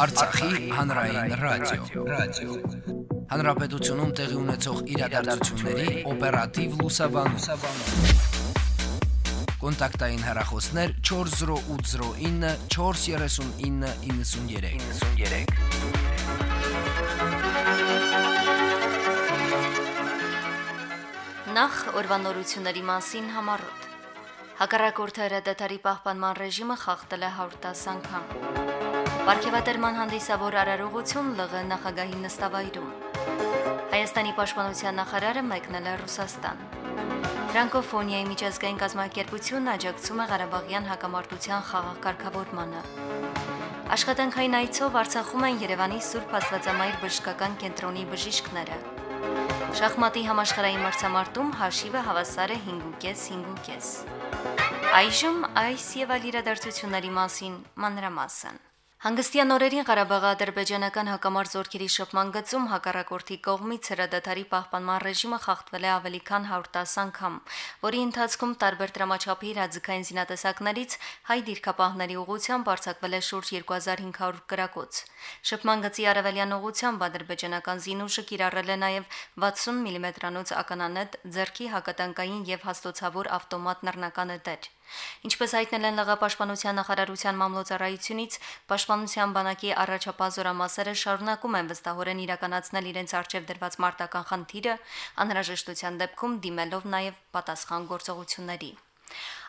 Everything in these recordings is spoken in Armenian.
Արցախի հանրային ռադիո, ռադիո։ Հանրապետությունում տեղի ունեցող իրադարձությունների օպերատիվ լուսաբանում։ Կոնտակտային հեռախոսներ 40809 43993։ 93 Նախ օրվանորությունների մասին համառոտ։ Հակառակորդը հրադադարի պահպանման ռեժիմը խախտել է 110 անգամ։ Պարքեվատրման հանդիսավոր արարողություն ԼՂ նախագահի նստավայրում։ Հայաստանի պաշտպանության նախարարը մեկնել է Ռուսաստան։ Ֆրանկոֆոնիայի միջազգային կազմակերպությունն աջակցում է Ղարաբաղյան հակամարտության խաղաղ կարգավորմանը։ Աշխատանքային այցով Արցախում են Երևանի Սուրբ Աստվածամայր բժշկական կենտրոնի բժիշկները։ Շախմատի համաշխարհային մրցամարտում հաշիվը հավասար է 5.5-5.5։ Այժմ այս եւ այլ իրադարձությունների մասին մանրամասն։ Հանգստյան օրերին Ղարաբաղի ադրբեջանական հակամարտ զորքերի շփման գծում հակառակորդի կողմից հրադադարի պահպանման ռեժիմը խախտվել է ավելի քան 110 անգամ, որի ընթացքում տարբեր դրամաչափի իրազեկային զինատեսակներից հայ դիրքապահների ուղությամբ արձակվել է շուրջ 2500 կրակոց։ Շփման գծի արևելյան ուղությամբ ադրբեջանական զինուժը կիրառել է նաև 60 մմ-անոց ականանետ, ձերքի հակատանկային եւ հաստոցավոր ավտոմատ նռնականը դեր։ Ինչպես հայտնել են ԼՂ պաշտպանության նախարարության մամլոյցարայությունից, պաշտպանության բանակի առաջապահ զորամասերը շարունակում են վստահորեն իրականացնել իրենց արժև դրված մարտական խնդիրը, անհրաժեշտության դեպքում դիմելով նաև պատասխան գործողությունների։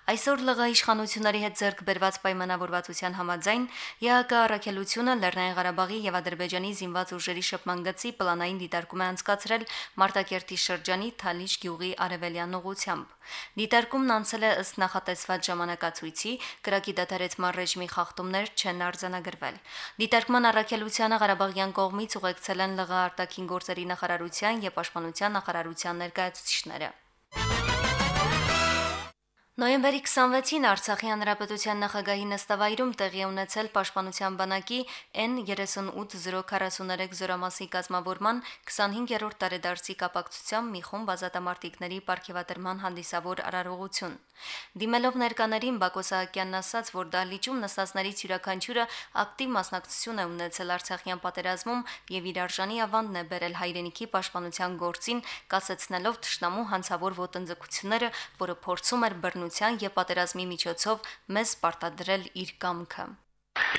Այսօր ԼՂ իշխանությունների հետ ձեռք բերված պայմանավորվածության համաձայն ՀԱԿ առաքելությունը Լեռնային Ղարաբաղի եւ Ադրբեջանի զինված ուժերի շփման գծի պլանային դիտարկում է անցկացրել Մարտակերտի շրջանի Թալիշ գյուղի արևելյան ուղությամբ։ Դիտարկումն անցել է ըստ նախատեսված ժամանակացույցի, կրակի դադարեցման ռեժիմի խախտումներ չեն արձանագրվել։ Դիտարկման առաքելությանը Ղարաբաղյան կողմից ուղեկցել են ԼՂ արտաքին գործերի նախարարության եւ պաշտպանության նախարարության ներկայացուցիչները։ Նոյեմբերի 26-ին Արցախի հանրապետության նախագահի նստավայրում տեղի ունեցել Պաշտպանության բանակի N38043 զորամասի կազմավորման 25-րդ տարեդարձի կապակցությամբ մի խումբ ազատամարտիկների ապարքեվատրման հանդիսավոր արարողություն։ Դիմելով ներկաներին Բակո Սահակյանն ասաց, որ դահլիճում նստածներից յուրաքանչյուրը ակտիվ մասնակցություն է ունեցել Արցախյան պատերազմում եւ իր արժանի ավանդն է բերել հայրենիքի պաշտպանության գործին, կասեցնելով ճշնամու հանցավոր ոտնձգությունները, որը փորձում էր բռնու բռնության եւ պատերազմի միջոցով մեզ պարտադրել իր կամքը։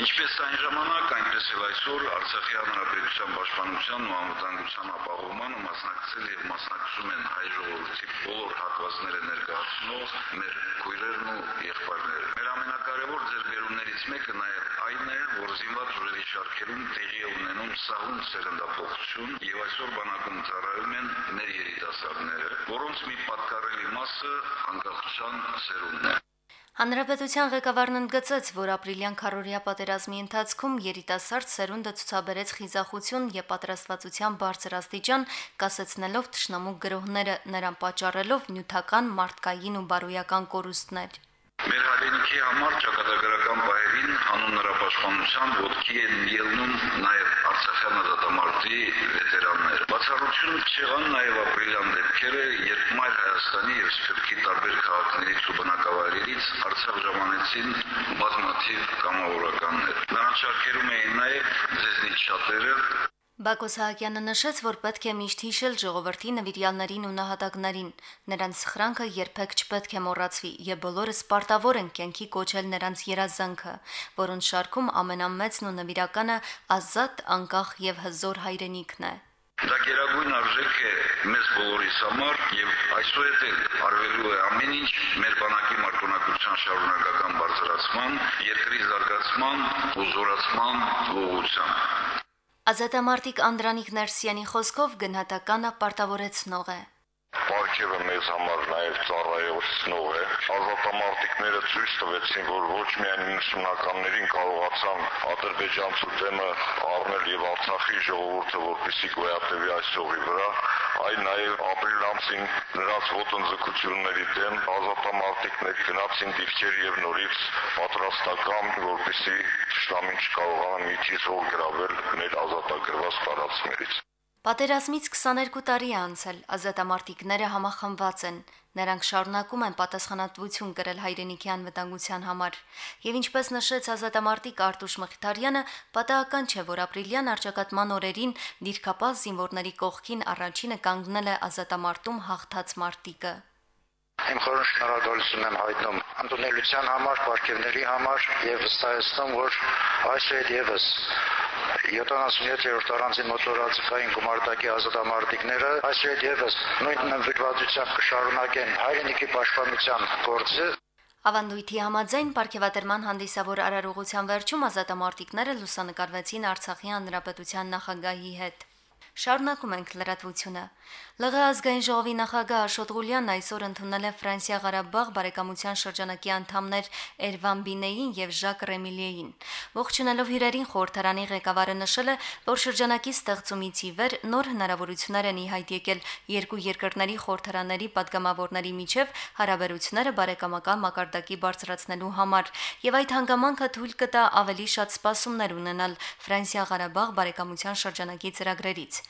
Ինչպես այն ժամանակ, այնպես էլ այսօր Արցախի հանրապետության պաշտպանության ու անվտանգության ապահովմանը մասնակցել եւ մասնակցում են հայ ժողովրդի բոլոր հատվածները ներկայացնող մեր քույրերն ու եղբայրները։ Մեր ամենակարևոր ձեռքբերումներից մեկը նաեւ այն է, որ զինված ուժերի շարքերում տեղի է ունենում սահուն սերնդափոխություն եւ այսօր բանակում ծառայում են մեր երիտասարդները, որոնց մի պատկառելի մասը անկախության սերունդն է։ Հանրապետության ղեկավարն ընդգծեց, որ ապրիլյան քարորիա պատերազմի ընթացքում երիտասարդ սերունդը ցուցաբերեց խիզախություն եւ պատրաստվածության բարձր աստիճան, կասեցնելով ճշնամու գրոհները նրան պատճառելով նյութական, մարդկային ու բարոյական կորուստներ։ Մեր հայրենիքի համար ճակատագրական պահերին հանուն նրա պաշտպանության ոտքի են ելնում նաև Արցախյան ազատամարտի վետերաններ։ Բացառություն չեղան նաև ապրիլյան դեպքերը, երբ Մայր Հայաստանի եւ Սփյուռքի տարբեր քաղաքներից ու բնակավայրերից Արցախ ժամանեցին բազմաթիվ կամավորականներ։ Նրանց շարքերում էին նաև ձեզնից շատերը, Բակո Սահակյանը նշեց, որ պետք է միշտ հիշել ժողովրդի նվիրյալներին ու նահատակներին։ Նրանց սխրանքը երբեք չպետք է մոռացվի, եւ բոլորս պարտավոր են կենքի կոչել նրանց երազանքը, որոնց շարքում ամենամեծն ու նվիրականը ազատ, անկախ եւ հզոր հայրենիքն է։ Դա գերագույն արժեք է մեզ բոլորիս համար եւ այսուհետ էլ արվելու է ամեն ինչ մեր բանակի մարտունակության շարունակական բարձրացման, երկրի զարգացման ու զորացման ուղղությամբ։ Ազատամարտիկ Անդրանիկ Ներսյանի խոսքով գնահատականը պարտավորեցնող է։ Պարքևը մեզ համար նաև ծառայեցնող է։ Ազատամարտիկները ցույց տվեցին, որ ոչ միայն 90-ականներին կարողացան ադրբեջանցու դեմը առնել եւ Արցախի ժողովուրդը որպեսի գոյատևի այս հողի վրա, այլ նաև ապրիլ ամսին նրանց ոտնձգությունների դեմ ազատամարտիկներ գնացին դիրքեր եւ նորից պատրաստական, որպեսի շտամին չկարողանան միջից հող գրավել մեր ազատագրված տարածքներից։ Պատերազմից 22 տարի է անցել, ազատամարտիկները համախմբված են։ Նրանք շարունակում են պատասխանատվություն կրել հայրենիքի անվտանգության համար։ Եվ ինչպես նշեց ազատամարտիկ Արտուշ Մխիթարյանը, պատահական չէ, որ ապրիլյան արճակատման օրերին դիրքապահ զինվորների կողքին առաջինը կանգնել է ազատամարտում հաղթած մարտիկը։ Իմ խորհուրդ շնորհակալություն եմ հայտնում ընդունելության համար, ապարքևների համար եւ վստահեցնում, որ այսուհետ եւս 77-րդ առանձին մոտորաձգային գումարտակի ազատամարտիկները այսուհետ եւս նույն նվիրվածությամբ կշարունակեն հայրենիքի պաշտպանության գործը Ավանդույթի համաձայն ապարքեվատրման հանդիսավոր արարողության վերջում ազատամարտիկները լուսանկարվեցին Արցախի հանրապետության նախագահի հետ։ Շարունակում ենք լրատվությունը։ ԼՂ ազգային ժողովի նախագահ Աշոտ Ղուլյանն այսօր ընդունել է Ֆրանսիա-Ղարաբաղ բարեկամության շրջանակի անդամներ Էրվան Բինեին եւ Ժակ Ռեմիլիեին։ Ողջունելով հյուրերին խորհրդարանի ղեկավարը նշել է, որ շրջանակի ստեղծումից ի վեր նոր հնարավորություններ են իհայտ եկել երկու երկրների խորհրդարանների падգամավորների միջև հարաբերությունները բարեկամական մակարդակի բարձրացնելու համար եւ այդ հանգամանքը թույլ կտա ավելի շատ սպասումներ ունենալ Ֆրանսիա-Ղարաբաղ բարեկամության շրջանակի ծրագրերից։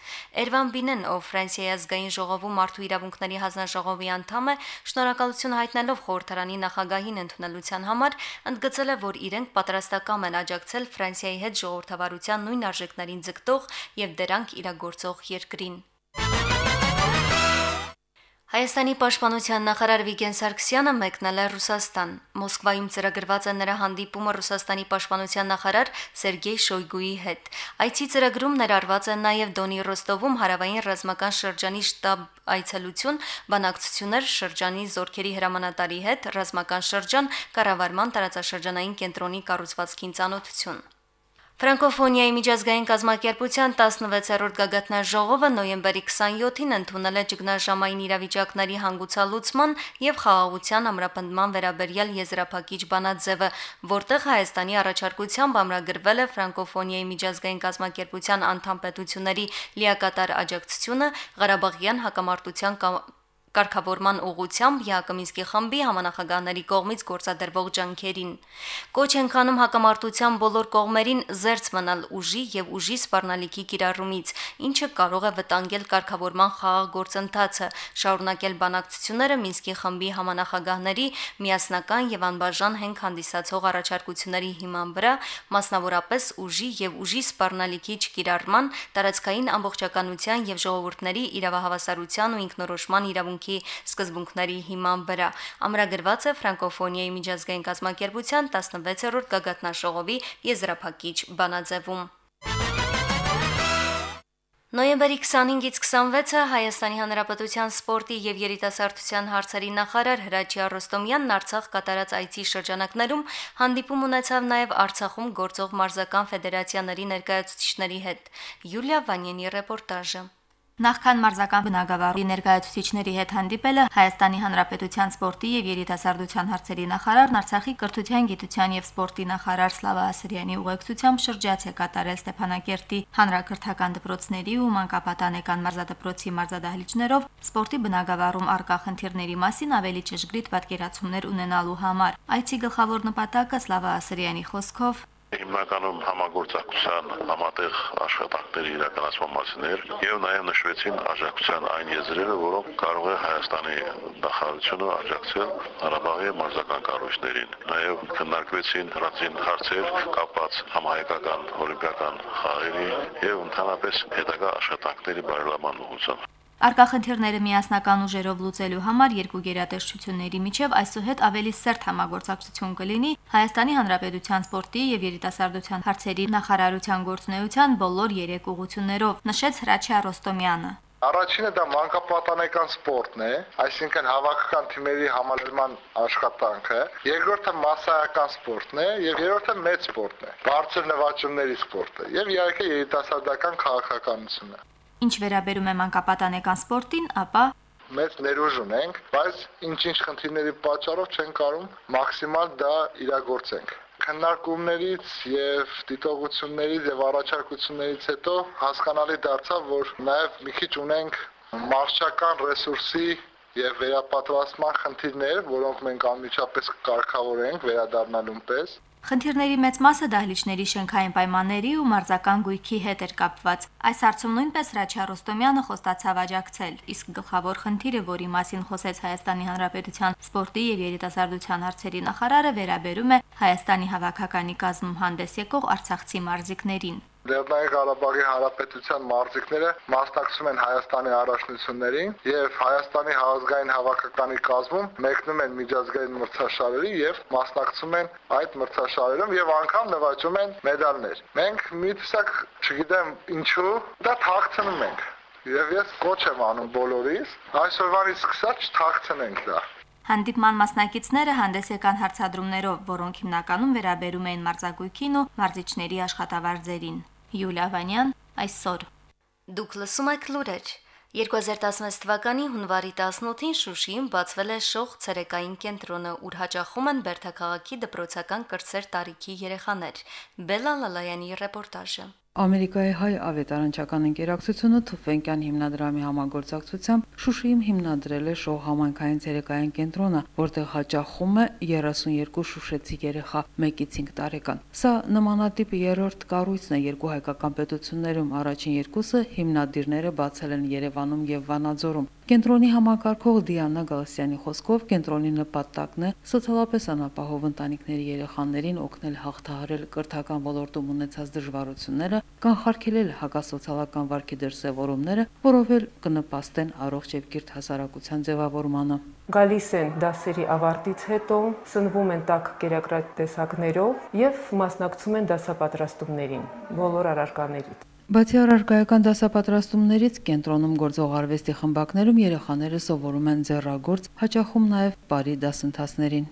Էրվան Բինեն, ով Ֆրանսիայի ազգային ժողովում մարդու իրավունքների հանձնաժողովի անդամ է, շնորհակալություն հայտնելով խորհրդարանի նախագահին ընդունելության համար, ընդգծել է, որ իրենք պատրաստական են աջակցել Ֆրանսիայի հետ ժողովրդավարության նույն արժեքներին ձգտող եւ դրանք իրագործող երկրին։ Հայաստանի պաշտպանության նախարար Վիգեն Սարգսյանը մեկնել է Ռուսաստան։ Մոսկվայում ծրագրված է նրա հանդիպումը Ռուսաստանի պաշտպանության նախարար Սերգեյ Շոյգուի հետ։ Այցի ծրագրում ներառված է նաև Դոնի Ռոստովում հարավային ռազմական շրջանի շտաբ այցելություն, բանակցություններ շրջանի զորքերի հրամանատարի հետ, ռազմական շրջան, կառավարման տարածաշրջանային կենտրոնի կառուցվածքին ծանոթություն։ Ֆրանկոֆոնիայի միջազգային կազմակերպության 16-րդ գագաթնաժողովը նոյեմբերի 27-ին ընդունել է ճգնաժամային իրավիճակների հանգուցալուծման եւ խաղաղության ամրապնդման վերաբերյալ եզրափակիչ բանաձևը, որտեղ Հայաստանի առաջարկությամբ ամրագրվել է Ֆրանկոֆոնիայի միջազգային կազմակերպության անդամ պետությունների լիակատար աջակցությունը Ղարաբաղյան հակամարտության կարգավորման ուղղությամբ Յակոմինսկի խմբի համանախագահների կողմից գործադրվող ջանքերին։ Կոչ են քանում հակամարտության բոլոր կողմերին զերծ մնալ ուժի եւ ուժի սպառնալիքի կիրառումից, ինչը կարող է վտանգել կարգավորման խաղաղ գործընթացը, շարունակել բանակցությունները Մինսկի խմբի համանախագահների միասնական եւ անբաժան հենք հանդիսացող առաջարկությունների հիման վրա, մասնավորապես ուժի եւ ուժի սպառնալիքի չկիրառման, տարածքային ամբողջականության եւ ժողովուրդների իրավահավասարության ու ինքնորոշման իրավունք իրավունքի սկզբունքների հիման վրա։ Ամրագրված է Ֆրանկոֆոնիայի միջազգային կազմակերպության 16-րդ գագաթնաշողովի եզրափակիչ բանաձևում։ Նոյեմբերի 25-ից 26-ը Հայաստանի Հանրապետության սպորտի եւ երիտասարդության հարցերի նախարար Հրաչյա Ռոստոմյանն Արցախ կատարած այցի շրջանակներում հանդիպում ունեցավ նաեւ Արցախում գործող մարզական ֆեդերացիաների ներկայացուցիչների հետ։ Յուլիա Վանյանի ռեպորտաժը։ Նախքան մարզական բնակավարի ներկայացուցիչների հետ հանդիպելը Հայաստանի Հանրապետության սպորտի եւ երիտասարդության հարցերի նախարարն Արցախի կրթության, գիտության եւ սպորտի նախարար Սլավա Ասրյանի ուղեկցությամբ շրջաց է կատարել Ստեփանակերտի հանրակրթական դպրոցների ու մանկապատանեկան մարզադպրոցի մարզադահլիճներով սպորտի բնակավարում արկա խնդիրների մասին ավելի ճշգրիտ պատկերացումներ ունենալու համար։ Այցի գլխավոր նպատակը Սլավա Ասրյանի խոսքով հիմնականում համագործակցության համատեղ աշխատանքների իրականացման մասին էր եւ նաեւ նշվեցին աջակցության այն եզրերը, որոնք կարող է Հայաստանի նախարարությունը աջակցել Ղարաբաղի մարզական կառույցներին։ Նաեւ քննարկվեցին ռազմին հարցեր կապված համահայկական օլիմպիական խաղերի եւ ընդհանրապես հետագա աշխատանքների բարելավման ուղղությամբ։ Արկախնդիրները միասնական ուժերով լուծելու համար երկու գերատեսչությունների միջև այսուհետ ավելի սերտ համագործակցություն կլինի Հայաստանի Հանրապետության սպորտի եւ երիտասարդության հարցերի նախարարության գործունեության բոլոր երեք ուղություններով, նշեց Հրաչյա Ռոստոմյանը։ Առաջինը դա մանկապատանեկան սպորտն է, այսինքն հավաքական թիմերի համալրման աշխատանքը, երկրորդը massայական սպորտն է եւ երրորդը մեծ սպորտն է, բարձր նվաճումների սպորտը եւ իհարկե երիտասարդական քաղաքականությունը։ Ինչ վերաբերում է մանկապատանեկան սպորտին, ապա մեծ ներուժ ունենք, բայց ինչ-ինչ խնդիրների պատճառով չեն կարող մաքսիմալ դա իրագործենք քննարկումներից եւ դիտողություններից եւ առաջարկություններից հետո հասկանալի դարձավ, որ նաեւ մի քիչ ունենք մարշչական ռեսուրսի եւ վերապատրաստման խնդիրներ, որոնք մենք անմիջապես կարգավորենք վերադառնալուն պես Խնդիրների մեծ մասը դահլիճների շենքային պայմանների ու մարզական գույքի հետ էր կապված։ Այս հարցում նույնպես Ռաչա Ռոստոմյանը խոստացավ աջակցել, իսկ գլխավոր խնդիրը, որի մասին խոսեց Հայաստանի Հանրապետության սպորտի եւ երիտասարդության հարցերի նախարարը, վերաբերում է Հայաստանի հավաքականի կազմում հանդես եկող Արցախցի մարզիկներին։ Լեռնային Ղարաբաղի Հանրապետության մարզիկները մասնակցում են Հայաստանի առաջնություններին եւ Հայաստանի ազգային հավաքականի կազմում մեկնում են միջազգային մրցաշարերի եւ մասնակցում են այդ մրցաշարերում եւ անգամ նվաճում են մեդալներ։ Մենք մի տեսակ, չգիտեմ ինչու, դա թաքցնում ենք։ Եվ ես կոչ եմ անում բոլորիս, այսօրվանից սկսած չթաքցնենք դա։ Հանդիպման մասնակիցները հանդես եկան հարցադրումներով, որոնք հիմնականում վերաբերում էին մարզագույքին ու մարզիչների աշխատավարձերին։ Յուլիա Վանյան այսօր։ Դուք լսում եք լուրեր։ 2016 թվականի հունվարի 18-ին Շուշիում բացվել է շող ցերեկային կենտրոնը, ուր հաճախում են Բերթաքաղաքի դպրոցական կրտսեր տարիքի երեխաներ։ Բելա Լալայանի ռեպորտաժը։ Ամերիկայի հայ ավետարանչական ընկերակցությունը Թուֆենկյան հիմնադրամի համագործակցությամբ Շուշիում հիմնադրել է շող համայնքային ցերեկային կենտրոնը, որտեղ հաճախում է 32 շուշեցի երեխա 1-ից 5 տարեկան։ Սա նմանատիպ երրորդ կառույցն է երկու հայկական պետություններում, առաջին երկուսը հիմնադիրները բացել են Երևանում եւ Վանաձորում։ Կենտրոնի համակարգող Դիանա Գալասյանի խոսքով կենտրոնի նպատակն է սոցիալապես անապահով ընտանիքների երեխաներին օգնել հաղթահարել կրթական ոլորտում ունեցած դժվարությունները, կանխարգելել հակասոցիալական վարքի դրսևորումները, որով էլ կնպաստեն առողջ եւ կիրթ հասարակության ձևավորմանը գալիս են դասերի ավարտից հետո, սնվում են տաք կերակրատ տեսակներով եւ մասնակցում են դասապատրաստումներին բոլոր առարկաներից։ Բացի առարկայական դասապատրաստումներից կենտրոնում գործող արվեստի խմբակներում երեխաները սովորում են ձեռագործ, հաճախում նաև բարի դասընթացներին։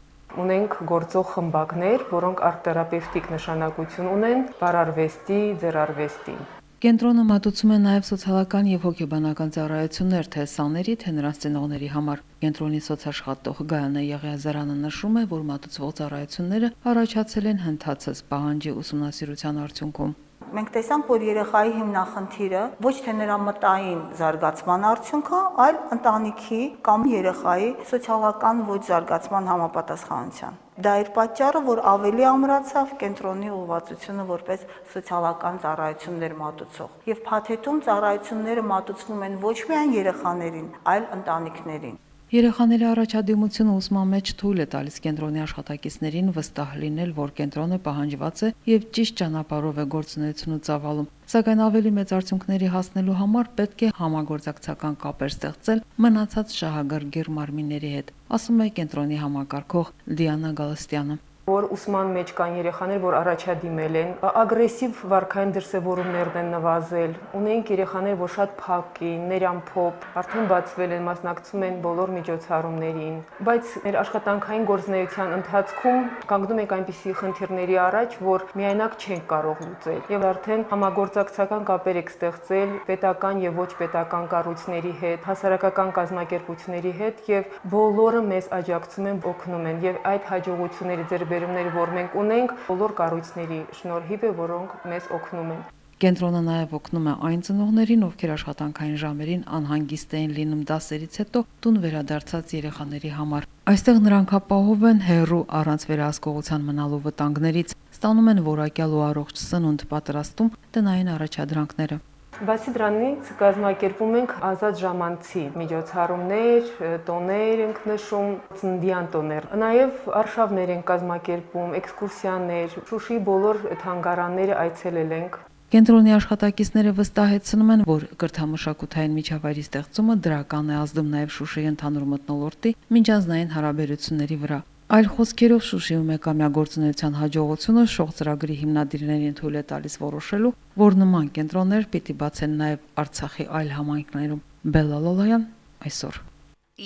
Ունենք գործող խմբակներ, որոնք արտերապևտիկ նշանակություն ունեն բարարվեստի, ձեռարվեստի։ Կենտրոնը մատուցում է նաև սոցիալական եւ հոգեբանական ծառայություններ թե սաների, թե նրանց ծնողների համար։ Կենտրոնի սոցաշխատող Գայանե Եղիազարյանը նշում է, որ մատուցվող ծառայությունները առաջացել են հնդածս պահանջի ուսումնասիրության արդյունքում։ Մենք տեսանք, որ երեխայի հիմնախնդիրը ոչ թե նրա մտային զարգացման արդյունքը, այլ ընտանիքի կամ երեխայի սոցիալական ոչ զարգացման համապատասխանության։ Դա իր պատճառը, որ ավելի ամրացավ կենտրոնի ուղղվածությունը որպես սոցիալական ծառայություններ մատուցող։ Եվ փաթեթում ծառայությունները մատուցվում են ոչ միայն երեխաներին, այլ ընտանիքներին։ Երեխաների առաջադիմությունը ուսման մեջ թույլ է տալիս կենտրոնի աշխատակիցներին վստահ լինել, որ կենտրոնը պահանջված է եւ ճիշտ ճանապարհով է գործունեությունը ծավալում։ Սակայն ավելի մեծ արդյունքների հասնելու համար պետք է համագործակցական կապեր ստեղծել մնացած շահագրգիռ մարմինների հետ, ասում է կենտրոնի համակարգող Դիանա Գալստյանը որ ուսման մեջ կան երեխաներ, որ առաջադիմել են, ագրեսիվ վարքային դրսևորումներն են նվազել։ Ունենք երեխաներ, որ շատ փակ են, ներամփոփ, արդեն բացվել են, մասնակցում են բոլոր միջոցառումներին, բայց մեր աշխատանքային գործնեության ընթացքում կանգնում ենք այնպիսի խնդիրների առաջ, որ միայնակ չենք կարող լուծել։ Եվ արդեն համագործակցական կապեր եք ստեղծել պետական եւ ոչ պետական կառույցների հետ, հասարակական կազմակերպությունների հետ եւ բոլորը մեզ աջակցում են, օգնում են եւ այդ հաջողությունների ձեր ձեռքբերումները, որ մենք ունենք, բոլոր կառույցների շնորհիվ է, որոնք մեզ օգնում են։ Կենտրոնը նաև օգնում է այն ծնողներին, ովքեր աշխատանքային ժամերին անհանգիստ էին լինում դասերից հետո տուն վերադարձած երեխաների համար։ Այստեղ նրանք ապահով են հերրու առանց վերահսկողության մնալու վտանգներից, ստանում են որակյալ ու առողջ սնունդ պատրաստում տնային առաջադրանքները։ Բացի դրանից կազմակերպում ենք ազատ ժամանցի միջոցառումներ, տոներ ենք նշում, ծննդյան տոներ։ Նաև արշավներ ենք կազմակերպում, էքսկուրսիաներ, Շուշի բոլոր թանգարանները այցելել ենք։ Կենտրոնի աշխատակիցները վստահեցնում են, որ կրթամշակութային միջավայրի ստեղծումը դրական է ազդում նաև Շուշիի ընդհանուր մթնոլորտի միջազգային հարաբերությունների վրա։ Այլ խոսքերով Շուշիում մեկամյա գործունեության հաջողությունը շող ծրագրի հիմնադիրներին թույլ է տալիս որոշելու, որ նման կենտրոններ պիտի բացեն նաև Արցախի այլ համայնքներում։ Բելալալայան այսօր։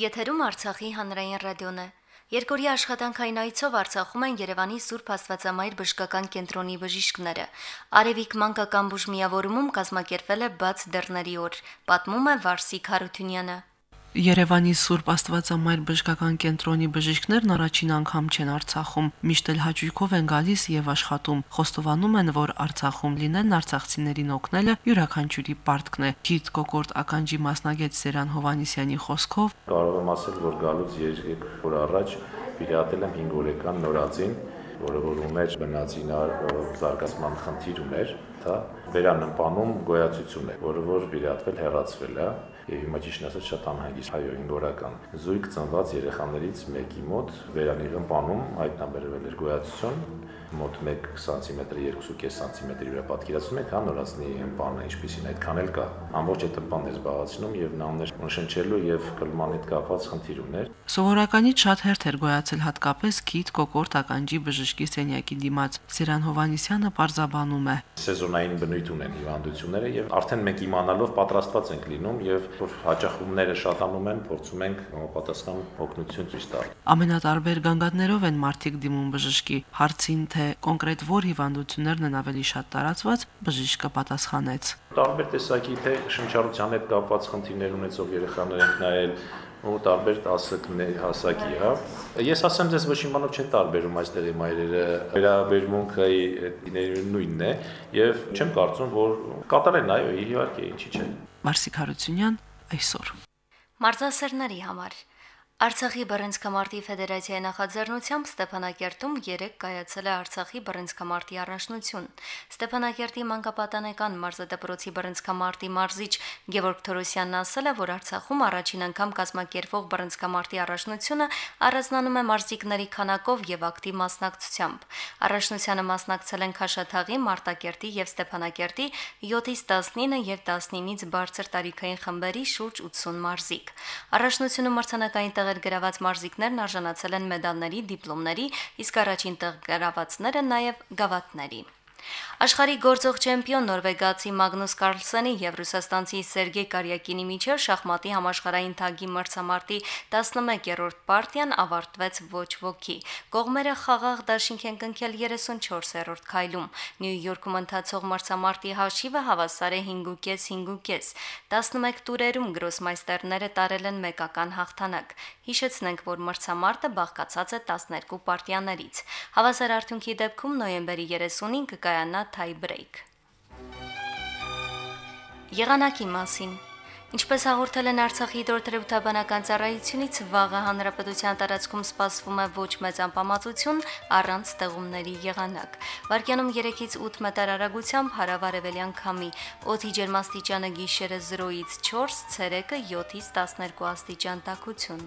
Եթերում Արցախի հանրային ռադիոն է։ Երկորի աշխատանքային այցով Արցախում են Երևանի Սուրբ Աստվածամայր բժշկական կենտրոնի բժիշկները։ Արևիկ մանկական բուժ միավորումում կազմակերպվել է բաց դռների օր, պատմում է Վարսիկ Հարությունյանը։ Երևանի Սուրբ Աստվածամայր բժշկական կենտրոնի բժիշկներն առաջին անգամ չեն Արցախում, միշտ էլ հաճույքով են գալիս եւ աշխատում։ Խոստովանում են, որ Արցախում լինեն արցախցիներին օգնելը յուրաքանչյուրի պարտքն է։ Գիտ Կոկորտ ականջի մասնագետ Սերան Հովանիսյանի խոսքով. Կարող եմ ասել, որ գալուց 3 օր առաջ վիրատել եմ 5 օրեկան նորածին, որը որ ուներ բնածինար զարգացման խնդիր ուներ, դա վերանպանում գոյացություն է, որը որ վիրատվել հեռացվել է եւ հիմա ճիշտ ասած շատ անհագիստ հայոյին գորական զույգ ծնված երեխաներից մեկի մոտ վերանիրն պանում հայտնաբերվել էր գոյացություն մոտ 1 սանտիմետր 2.5 սանտիմետր վրա պատկերացնում եք, հա նորածնի ըմպանը ինչպեսին այդքան էլ կա։ Ամբողջ այդ ըմպանն է զբաղացնում եւ նա ուներ նշնչելու եւ կլման հետ կապված խնդիր ուներ։ Սովորականից շատ հերթ էր գոյացել հատկապես քիթ կոկորտ ականջի բժշկի սենյակի դիմաց։ Սիրան Հովանիսյանը պարզաբանում է։ Սեզոնային բնույթ ունեն հիվանդությունները եւ արդեն մենք իմանալով պատրաստված ենք լինում եւ որ հաճախումները շատանում են, փորձում ենք համապատասխան օգնություն ցույց տալ։ Ամենատարբեր գանգատներով են մարդիկ դիմում բժշկի հարցին, թե կոնկրետ որ հիվանդություններն են ավելի շատ տարածված, բժիշկը պատասխանեց։ Տարբեր տեսակի թե շնչառության հետ կապված խնդիրներ ունեցող երեխաներ են նայել, ու տարբեր տասակներ հասակի, հա։ Ես ասեմ ձեզ ոչ իմանով չեն տարբերում այստեղի մայրերը, վերաբերմունքը նույնն է եւ չեմ կարծում որ կատարեն այո իհարկե ինչի՞ չէ։ Մարսիկ Հարությունյան այսօր Մարզասերների համար Արցախի բռնցքամարտի ֆեդերացիայի նախաձեռնությամբ Ստեփանակերտում 3 կայացել է Արցախի բռնցքամարտի առաջնություն։ Ստեփանակերտի մանկապատանեկան մարզադպրոցի բռնցքամարտի մարզիչ Գևորգ Թորոսյանն ասել է, որ Արցախում առաջին անգամ կազմակերպվող բռնցքամարտի առաջնությունը առանձնանում է մարզիկների քանակով եւ ակտիվ մասնակցությամբ։ Առաջնությանը մասնակցել են Խաշաթաղի, Մարտակերտի եւ Ստեփանակերտի 7-ից 19 եւ 19-ից բարձր տարիքային խմբերի շուրջ 80 մարզիկ։ Առաջնությունում մրցանակային տեղեր գրաված մարզիկներն արժանացել են մեդալների, դիպլոմների, իսկ առաջին տեղ գրավածները նաև գավաթների։ Աշխարհի գործող չեմպիոն նորվեգացի Մագնուս Կարլսենի եւ ռուսաստանցի Սերգեյ Կարյակինի միջև շախմատի համաշխարհային թագի մրցամարտի 11-րդ պարտիան ավարտվեց ոչ ոքի։ Կողմերը խաղաղ դաշինք են կնքել 34-րդ քայլում։ Նյու Յորքում ընթացող մրցամարտի հաշիվը հավասար է 5.5-5.5։ 11 տուրերում գրոսմայստերները տարել են մեկական հաղթանակ։ Հիշեցնենք, որ մրցամարտը բաղկացած է 12 պարտիաներից։ Հավասար արդյունքի դեպքում նոյեմբերի 30-ին կկա կայանա թայ բրեյք։ Եղանակի մասին. Ինչպես հաղորդել են Արցախի հիդրոթերապևտաբանական ծառայությունից, վաղը հանրապետության տարածքում սպասվում է ոչ մեծ անպամացություն առանց ստեղումների եղանակ։ Վարկյանում 3-ից 8 մետր արագությամբ հարավարևելյան քամի, օդի ջերմաստիճանը գիշերը 0-ից 4, ցերեկը 7-ից 12 աստիճան տաքություն։